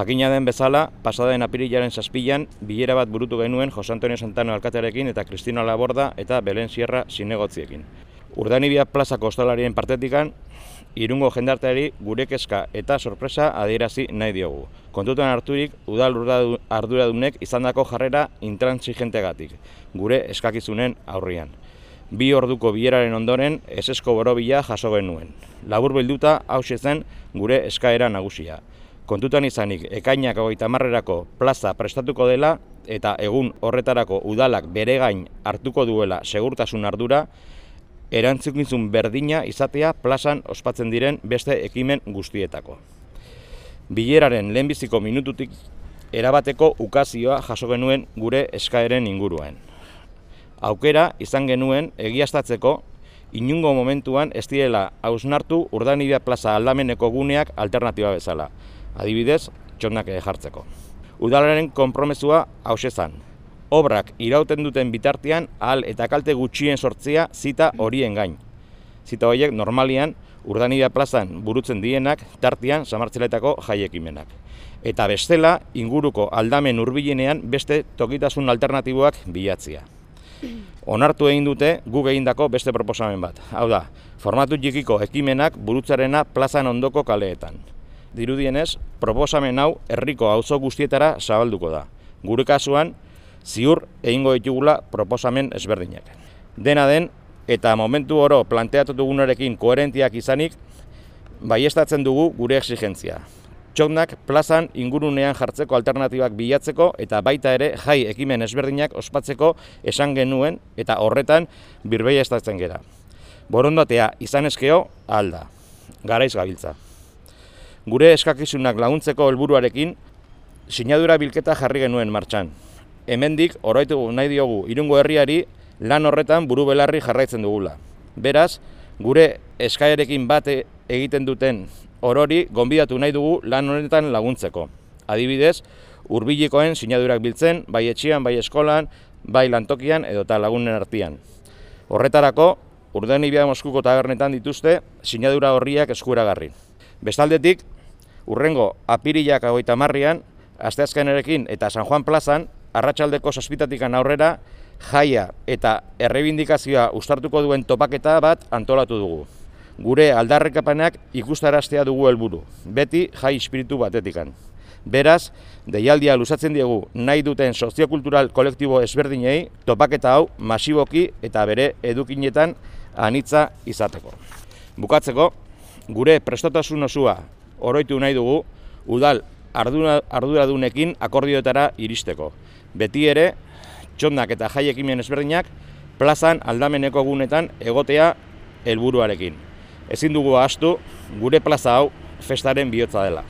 Jakina den bezala, pasaden apirilaren zazpilan, bilera bat burutu genuen Jose Antonio Santano alkatearekin eta Cristina Laborda eta Belen Sierra sinegotziekin. Urdanibia plazako ostalarien partetikan, irungo jendarteari gure kezka eta sorpresa adierazi nahi diogu. Kontutan harturik, udal arduradunek izandako jarrera intransigentegatik, gure eskakizunen aurrian. Bi orduko bileraren ondoren, esesko borobila jaso genuen. Labur bilduta, hause zen gure eskaera nagusia. Kontutan izanik, ekainak hogeita marrerako plaza prestatuko dela, eta egun horretarako udalak bere gain hartuko duela segurtasun ardura, erantzukizun berdina izatea plazan ospatzen diren beste ekimen guztietako. Bileraren lehenbiziko minututik erabateko ukazioa jaso genuen gure eskaeren inguruan. Aukera izan genuen egiaztatzeko inungo momentuan ez direla hausnartu urdanibia plaza aldameneko guneak alternatiba bezala. Adibidez, txonak jartzeko. Udalaren konpromesua hausezan, obrak irauten duten bitartean ahal eta kalte gutxien sortzea zita horien gain. Zita horiek normalian urdanibia plazan burutzen dienak tartean samartzeletako jaiekimenak. Eta bestela inguruko aldamen hurbilenean beste tokitasun alternatiboak bilatzea. Onartu egin dute guk egindako beste proposamen bat. Hau da, formatu txikiko ekimenak burutzarena plazan ondoko kaleetan. Dirudienez, proposamen hau herriko auzo guztietara zabalduko da. Gure kasuan, ziur egingo ditugula proposamen ezberdinak. Dena den, eta momentu oro planteatu dugunarekin koherentiak izanik, baiestatzen dugu gure exigentzia. Txoknak plazan ingurunean jartzeko alternatibak bilatzeko eta baita ere jai ekimen ezberdinak ospatzeko esan genuen eta horretan birbei estatzen gera. Borondatea izan eskeo alda, garaiz gabiltza. Gure eskakizunak laguntzeko helburuarekin sinadura bilketa jarri genuen martxan hemendik oraitu nahi diogu irungo herriari lan horretan buru belarri jarraitzen dugula. Beraz, gure eskaerekin bate egiten duten orori gonbidatu nahi dugu lan honetan laguntzeko. Adibidez, hurbilekoen sinadurak biltzen, bai etxian, bai eskolan, bai lantokian edo eta lagunen artean. Horretarako, urden ibia Moskuko tabernetan dituzte sinadura horriak eskuragarri. Bestaldetik, urrengo apirilak agoita marrian, asteazkenerekin eta San Juan plazan, arratsaldeko sospitatikan aurrera jaia eta errebindikazioa ustartuko duen topaketa bat antolatu dugu. Gure aldarrekapanak ikustaraztea dugu helburu, beti jai espiritu batetikan. Beraz, deialdia lusatzen diegu nahi duten soziokultural kolektibo ezberdinei topaketa hau masiboki eta bere edukinetan anitza izateko. Bukatzeko, gure prestotasun osua oroitu nahi dugu udal arduradunekin akordioetara iristeko beti ere txondak eta jaiekimen ezberdinak plazan aldameneko gunetan egotea helburuarekin. Ezin dugu ahaztu gure plaza hau festaren bihotza dela.